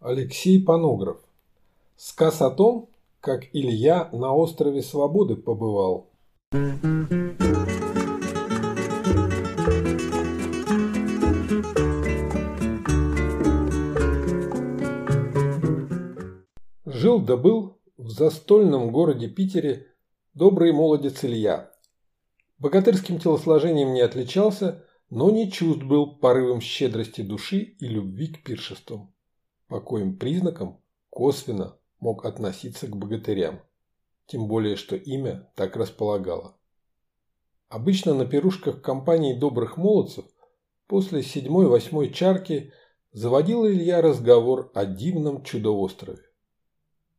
Алексей Панограф. Сказ о том, как Илья на острове Свободы побывал. Жил да был в застольном городе Питере добрый молодец Илья. Богатырским телосложением не отличался, но не чужд был порывом щедрости души и любви к пиршествам, по коим признакам косвенно мог относиться к богатырям, тем более что имя так располагало. Обычно на пирушках компании добрых молодцев после седьмой-восьмой чарки заводил Илья разговор о дивном чудо-острове.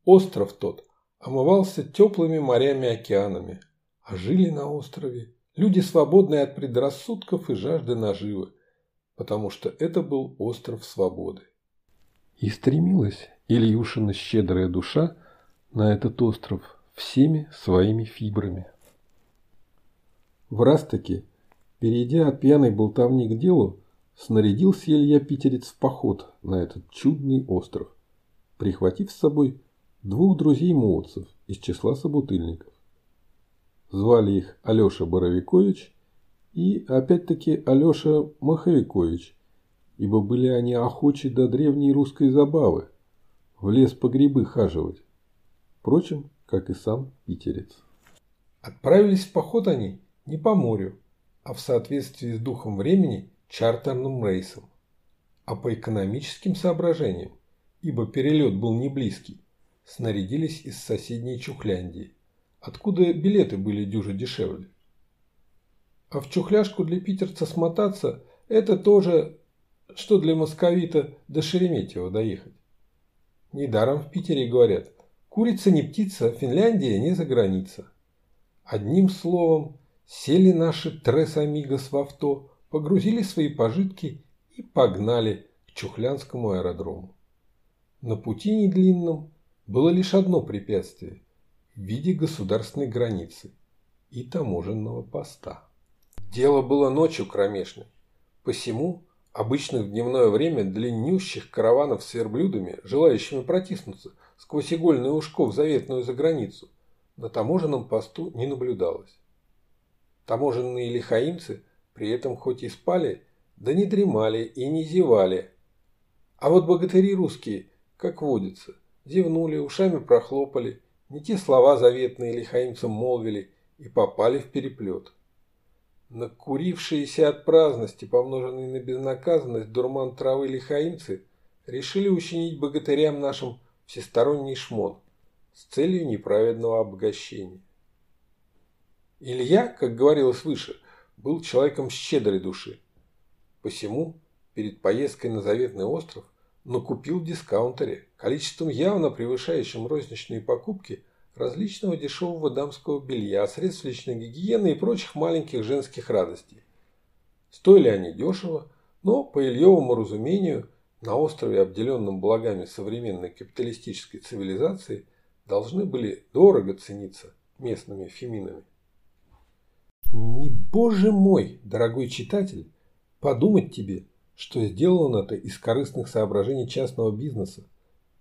Остров тот омывался теплыми морями-океанами, а жили на острове люди, свободные от предрассудков и жажды наживы, потому что это был остров свободы. И стремилась Ильюшина щедрая душа на этот остров всеми своими фибрами. В раз-таки, перейдя от пьяной болтовни к делу, снарядился Илья Питерец в поход на этот чудный остров, прихватив с собой двух друзей-молодцев из числа собутыльников. Звали их Алеша Боровикович и, опять-таки, Алеша Маховикович, ибо были они охочи до древней русской забавы – в лес по грибы хаживать. Впрочем, как и сам питерец. Отправились в поход они не по морю, а в соответствии с духом времени чартерным рейсом, а по экономическим соображениям, ибо перелет был не близкий, снарядились из соседней Чухляндии, откуда билеты были дюже дешевле. А в Чухляшку для питерца смотаться – это тоже, что для московита до Шереметьево доехать. Недаром в Питере говорят «курица не птица, Финляндия не за граница». Одним словом, сели наши трес амигос в авто, погрузили свои пожитки и погнали к Чухлянскому аэродрому. На пути недлинном было лишь одно препятствие в виде государственной границы и таможенного поста. Дело было ночью кромешной, посему обычно в дневное время длиннющих караванов с верблюдами, желающими протиснуться сквозь игольное ушко в заветную заграницу, на таможенном посту не наблюдалось. Таможенные лихаимцы при этом хоть и спали, да не дремали и не зевали. А вот богатыри русские, как водится, зевнули, ушами прохлопали, не те слова заветные лихаимцам молвили и попали в переплет. Накурившиеся от праздности, помноженные на безнаказанность, дурман травы лихаимцы решили учинить богатырям нашим всесторонний шмон с целью неправедного обогащения. Илья, как говорилось выше, был человеком щедрой души. Посему перед поездкой на заветный остров – но купил в дискаунтере, количеством явно превышающим розничные покупки различного дешевого дамского белья, средств личной гигиены и прочих маленьких женских радостей. Стоили они дешево, но, по Ильевому разумению, на острове, обделенном благами современной капиталистической цивилизации, должны были дорого цениться местными феминами. Не боже мой, дорогой читатель, подумать тебе – что сделано это из корыстных соображений частного бизнеса,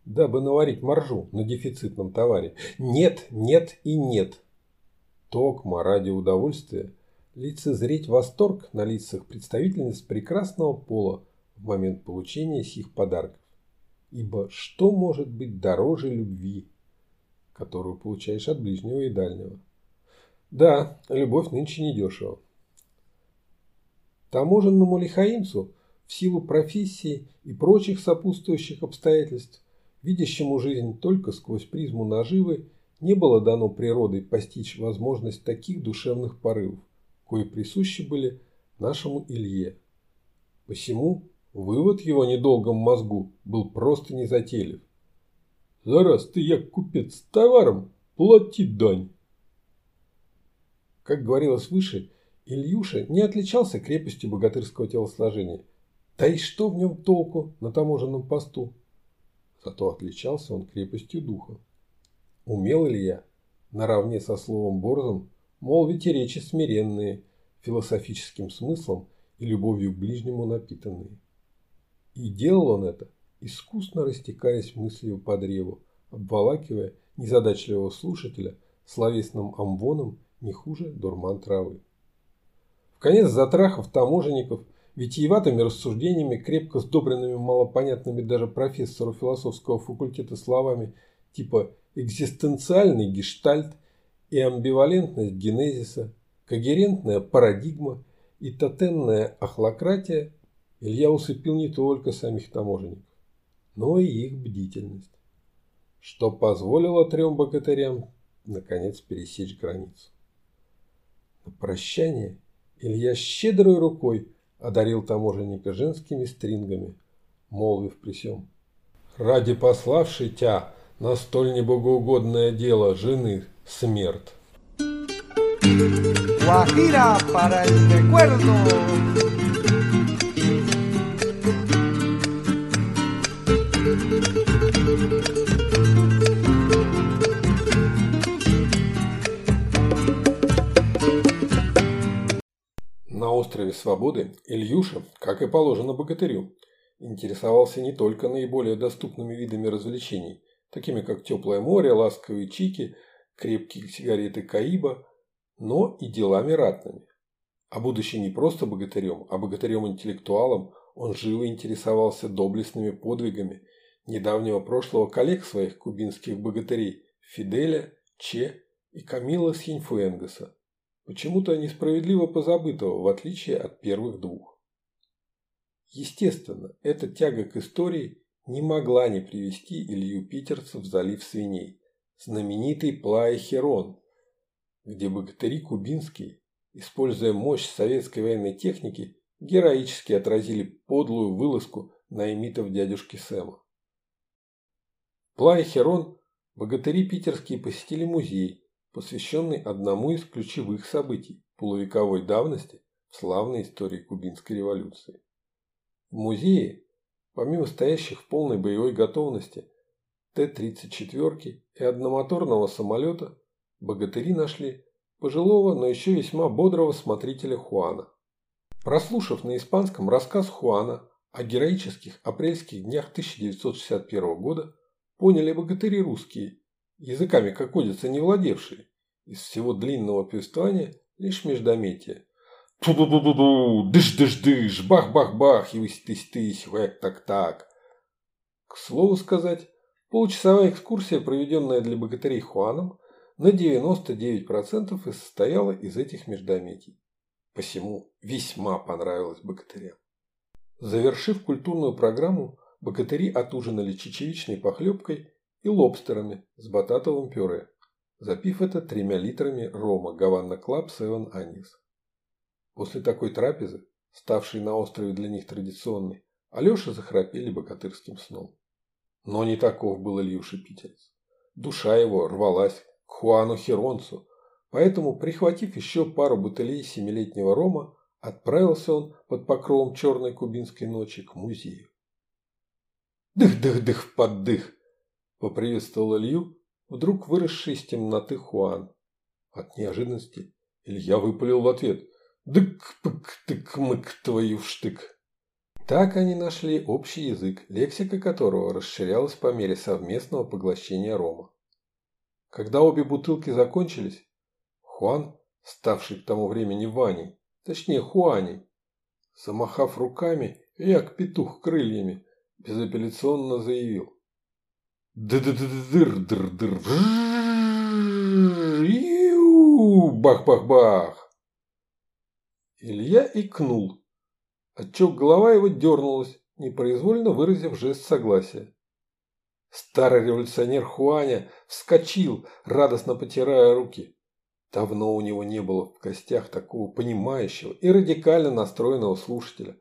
дабы наварить маржу на дефицитном товаре. Нет, нет и нет. Токма ради удовольствия лицезреть восторг на лицах представительниц прекрасного пола в момент получения сих подарков. Ибо что может быть дороже любви, которую получаешь от ближнего и дальнего? Да, любовь нынче недешево. Таможенному лихаимцу в силу профессии и прочих сопутствующих обстоятельств, видящему жизнь только сквозь призму наживы, не было дано природой постичь возможность таких душевных порывов, кои присущи были нашему Илье. Посему вывод его недолгом мозгу был просто незатейлив. «Зараз ты, як купец с товаром, плати дань!» Как говорилось выше, Ильюша не отличался крепостью богатырского телосложения – да и что в нем толку на таможенном посту? Зато отличался он крепостью духа. Умел ли я, наравне со словом борзом, молвить и речи смиренные, философическим смыслом и любовью к ближнему напитанные. И делал он это искусно растекаясь мыслью по древу, обволакивая незадачливого слушателя словесным амвоном не хуже дурман травы. В конец затрахов таможенников витиеватыми рассуждениями, крепко сдобренными малопонятными даже профессору философского факультета словами типа «экзистенциальный гештальт» и амбивалентность генезиса, когерентная парадигма и тотемная ахлократия, Илья усыпил не только самих таможенников, но и их бдительность, что позволило трем богатырям наконец пересечь границу. На прощание Илья щедрой рукой одарил таможенника женскими стрингами, молвив при сём. «Ради пославшей тя на столь небогоугодное дело жены смерть». Guajira para el recuerdo. Острове Свободы Ильюша, как и положено богатырю, интересовался не только наиболее доступными видами развлечений, такими как теплое море, ласковые чики, крепкие сигареты Каиба, но и делами ратными. А будучи не просто богатырем, а богатырем-интеллектуалом, он живо интересовался доблестными подвигами недавнего прошлого коллег своих кубинских богатырей Фиделя, Че и Камила Синьфуэнгаса, почему-то несправедливо позабытого, в отличие от первых двух. Естественно, эта тяга к истории не могла не привести Илью Питерца в залив свиней, знаменитый Плая Херон, где богатыри кубинские, используя мощь советской военной техники, героически отразили подлую вылазку наимитов дядюшки Сэма. Плая Херон богатыри питерские посетили музей, посвященный одному из ключевых событий полувековой давности в славной истории кубинской революции. В музее, помимо стоящих в полной боевой готовности Т-34 и одномоторного самолета, богатыри нашли пожилого, но еще весьма бодрого смотрителя Хуана. Прослушав на испанском рассказ Хуана о героических апрельских днях 1961 года, поняли богатыри русские, языками, как водится, не владевшие, из всего длинного повествования лишь междометие. Ту-ду-ду-ду-ду, дыш-дыш-дыш, бах-бах-бах, и тысь-тысь, так-так. К слову сказать, получасовая экскурсия, проведенная для богатырей Хуаном, на 99% и состояла из этих междометий. Посему весьма понравилось богатырям. Завершив культурную программу, богатыри отужинали чечевичной похлебкой и лобстерами с бататовым пюре, запив это тремя литрами рома Havana Club Seven Años. После такой трапезы, ставшей на острове для них традиционной, Алеша захрапели богатырским сном. Но не таков был Ильюша Питерец. Душа его рвалась к Хуану Херонцу, поэтому, прихватив еще пару бутылей семилетнего рома, отправился он под покровом черной кубинской ночи к музею. «Дых-дых-дых, поддых!» – поприветствовал Илью, вдруг выросший из темноты Хуан. От неожиданности Илья выпалил в ответ «Дык-пык-тык-мык твою штык!» Так они нашли общий язык, лексика которого расширялась по мере совместного поглощения рома. Когда обе бутылки закончились, Хуан, ставший к тому времени Ваней, точнее Хуаней, замахав руками, як петух крыльями, безапелляционно заявил. Дыр-дыр-дыр-дыр-дыр. Бах-бах-бах. Илья икнул, отчего голова его дернулась, непроизвольно выразив жест согласия. Старый революционер Хуаня вскочил, радостно потирая руки. Давно у него не было в гостях такого понимающего и радикально настроенного слушателя.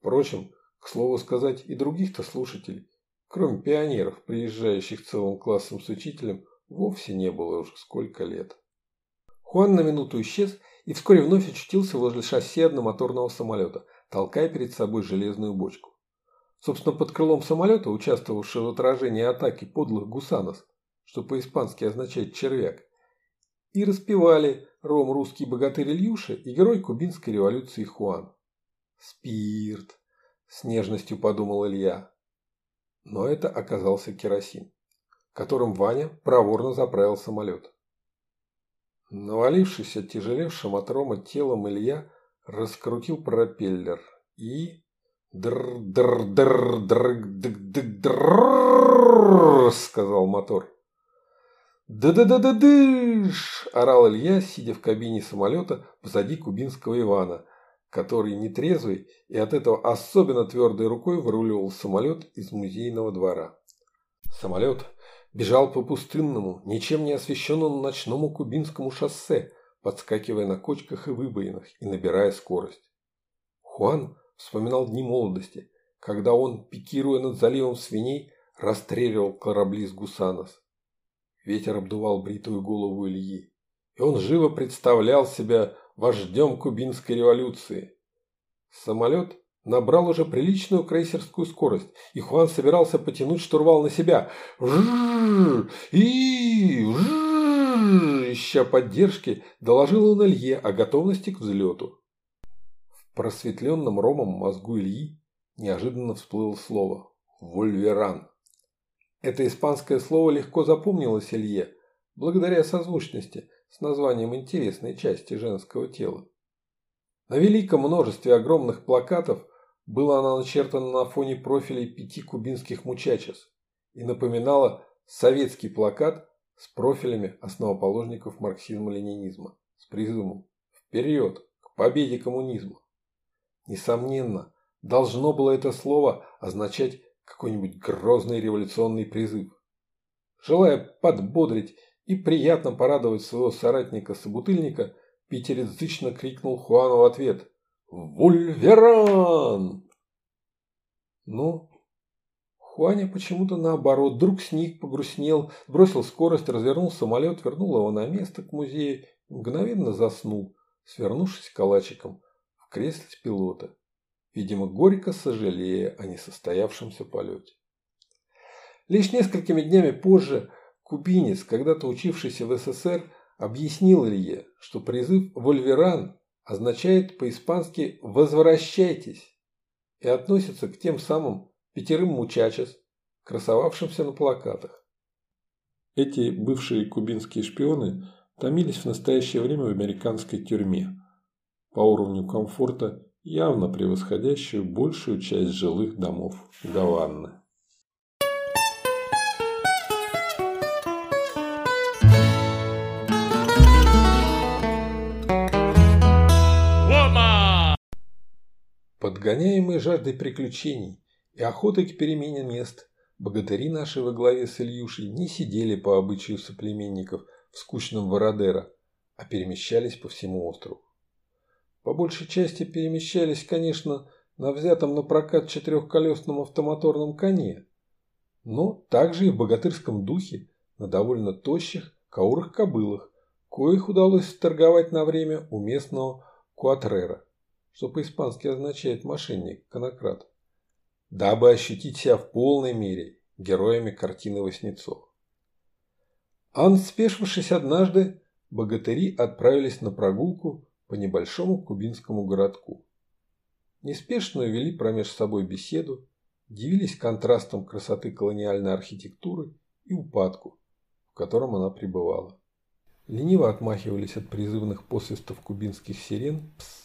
Впрочем, к слову сказать, и других-то слушателей, кроме пионеров, приезжающих целым классом с учителем, вовсе не было уже сколько лет. Хуан на минуту исчез и вскоре вновь очутился возле шасси одномоторного самолета, толкая перед собой железную бочку. Собственно, под крылом самолета, участвовавшего в отражении атаки подлых гусанос, что по-испански означает «червяк», и распевали ром русский богатырь Ильюша и герой кубинской революции Хуан. «Спирт!» – с нежностью подумал Илья. Но это оказался керосин, которым Ваня проворно заправил самолет. Навалившись оттяжелевшим от рома телом Илья раскрутил пропеллер и... «Др-др-др-др-др-др-др!» — сказал мотор. «Да-да-да-да-дыш!» – орал Илья, сидя в кабине самолета позади кубинского Ивана, который нетрезвый и от этого особенно твердой рукой выруливал самолет из музейного двора. Самолет бежал по пустынному, ничем не освещенному ночному кубинскому шоссе, подскакивая на кочках и выбоинах и набирая скорость. Хуан вспоминал дни молодости, когда он, пикируя над заливом свиней, расстреливал корабли с Гусанос. Ветер обдувал бритую голову Ильи, и он живо представлял себя вождем кубинской революции. Самолет набрал уже приличную крейсерскую скорость, и Хуан собирался потянуть штурвал на себя. И ища поддержки, доложил он Илье о готовности к взлету. В просветленном ромом мозгу Ильи неожиданно всплыло слово «Вольверан». Это испанское слово легко запомнилось Илье, благодаря созвучности с названием интересной части женского тела. На великом множестве огромных плакатов было оно начертано на фоне профилей пяти кубинских мучачес и напоминало советский плакат с профилями основоположников марксизма-ленинизма с призывом «Вперед! К победе коммунизма!». Несомненно, должно было это слово означать какой-нибудь грозный революционный призыв. Желая подбодрить и приятно порадовать своего соратника-собутыльника, питерец зычно крикнул Хуану в ответ «Вульверан!». Ну, Хуаня почему-то наоборот, вдруг сник, погрустнел, бросил скорость, развернул самолет, вернул его на место к музею мгновенно заснул, свернувшись калачиком в кресле пилота видимо, горько сожалея о несостоявшемся полете. Лишь несколькими днями позже кубинец, когда-то учившийся в СССР, объяснил Илье, что призыв «Вольверан» означает по-испански «возвращайтесь» и относится к тем самым пятерым мучачес, красовавшимся на плакатах. Эти бывшие кубинские шпионы томились в настоящее время в американской тюрьме. По уровню комфорта явно превосходящую большую часть жилых домов Гаваны. Подгоняемые жаждой приключений и охотой к перемене мест, богатыри наши во главе с Ильюшей не сидели по обычаю соплеменников в скучном Вородеро, а перемещались по всему острову. По большей части перемещались, конечно, на взятом на прокат четырехколесном автомоторном коне, но также и в богатырском духе на довольно тощих каурых кобылах, коих удалось торговать на время у местного куатрера, что по-испански означает «мошенник», «конократ», дабы ощутить себя в полной мере героями картины Васнецова. А спешившись однажды, богатыри отправились на прогулку по небольшому кубинскому городку. Неспешно вели промеж собой беседу, дивились контрастам красоты колониальной архитектуры и упадку, в котором она пребывала. Лениво отмахивались от призывных посвистов кубинских сирен пс-пс,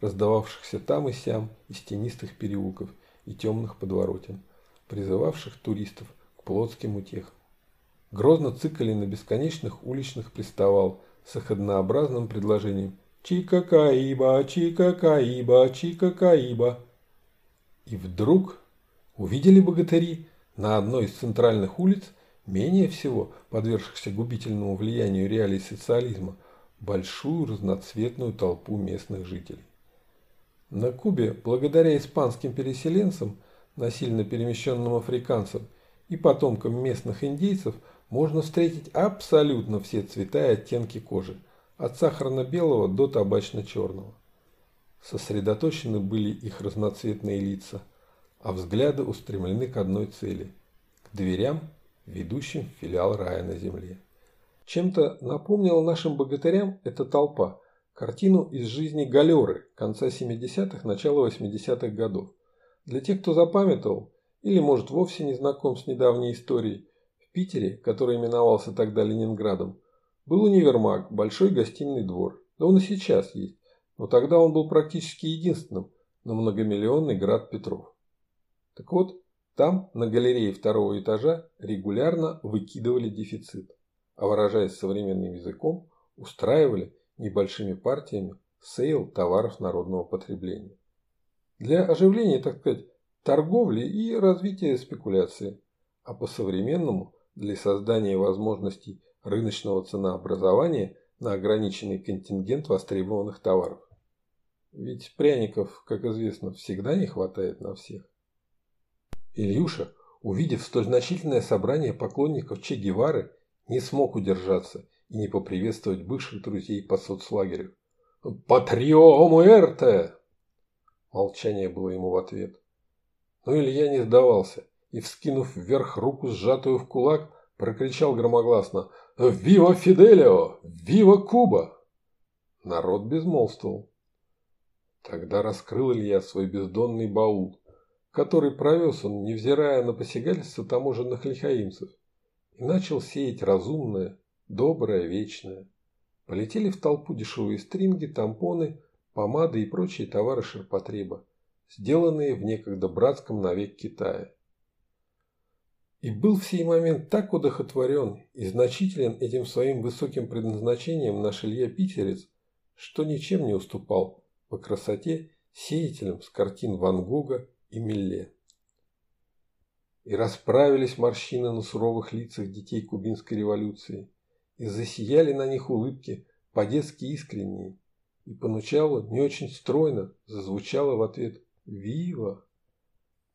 раздававшихся там и сям из тенистых переулков и темных подворотен, призывавших туристов к плотским утехам. Грозно цикали на бесконечных уличных приставал с их однообразным предложением «Чика-каиба, чика-каиба, чика-каиба». И вдруг увидели богатыри на одной из центральных улиц, менее всего подвергшихся губительному влиянию реалий социализма, большую разноцветную толпу местных жителей. На Кубе, благодаря испанским переселенцам, насильно перемещенным африканцам и потомкам местных индейцев – можно встретить абсолютно все цвета и оттенки кожи, от сахарно-белого до табачно-черного. Сосредоточены были их разноцветные лица, а взгляды устремлены к одной цели – к дверям, ведущим в филиал рая на земле. Чем-то напомнила нашим богатырям эта толпа картину из жизни Галеры конца 70-х, начала 80-х годов. Для тех, кто запамятовал, или, может, вовсе не знаком с недавней историей, в Питере, который именовался тогда Ленинградом, был универмаг, большой гостиный двор. Да он и сейчас есть, но тогда он был практически единственным на многомиллионный град Петров. Так вот, там, на галерее второго этажа, регулярно выкидывали дефицит, а выражаясь современным языком, устраивали небольшими партиями sale товаров народного потребления. Для оживления, так сказать, торговли и развития спекуляции, а по-современному для создания возможностей рыночного ценообразования на ограниченный контингент востребованных товаров. Ведь пряников, как известно, всегда не хватает на всех. Ильюша, увидев столь значительное собрание поклонников Че Гевары, не смог удержаться и не поприветствовать бывших друзей по соцлагерю. «Патрио Муэрте!» Молчание было ему в ответ. Но Илья не сдавался и, вскинув вверх руку, сжатую в кулак, прокричал громогласно «Вива Фиделио! Вива Куба!» Народ безмолвствовал. Тогда раскрыл Илья свой бездонный баул, который провез он, невзирая на посягательство таможенных лихаимцев, и начал сеять разумное, доброе, вечное. Полетели в толпу дешевые стринги, тампоны, помады и прочие товары ширпотреба, сделанные в некогда братском навек Китая. И был в сей момент так удохотворен и значителен этим своим высоким предназначением наш Илья Питерец, что ничем не уступал по красоте сеятелям с картин Ван Гога и Милле. И расправились морщины на суровых лицах детей кубинской революции, и засияли на них улыбки по-детски искренние, и поначалу не очень стройно зазвучало в ответ «Вива!».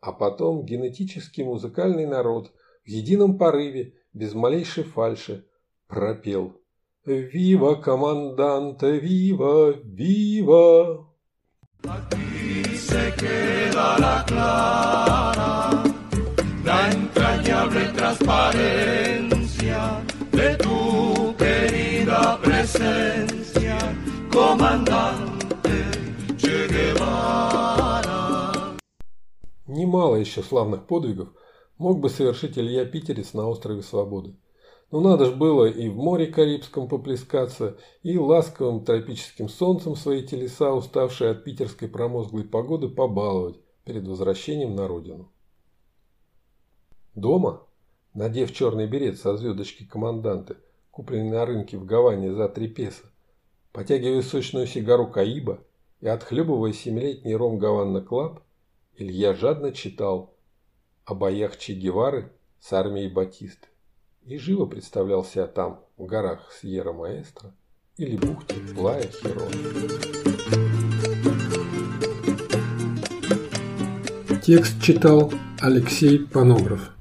А потом генетический музыкальный народ в едином порыве, без малейшей фальши, пропел «Вива, команданте, вива, вива!». entrañable transparencia presencia, comandante Che Guevara. Немало еще славных подвигов мог бы совершить Илья Питерец на острове Свободы. Но надо ж было и в море Карибском поплескаться, и ласковым тропическим солнцем свои телеса, уставшие от питерской промозглой погоды, побаловать перед возвращением на родину. Дома, надев черный берет со звездочкой команданте, купленный на рынке в Гаване за три песо, потягивая сочную сигару Cohiba и отхлебывая семилетний ром Havana Club, Илья жадно читал о боях Че Гевары с армией Батисты и живо представлял себя там, в горах Сьерра-Маэстро или бухте Плая Херон. Текст читал Алексей Панограф.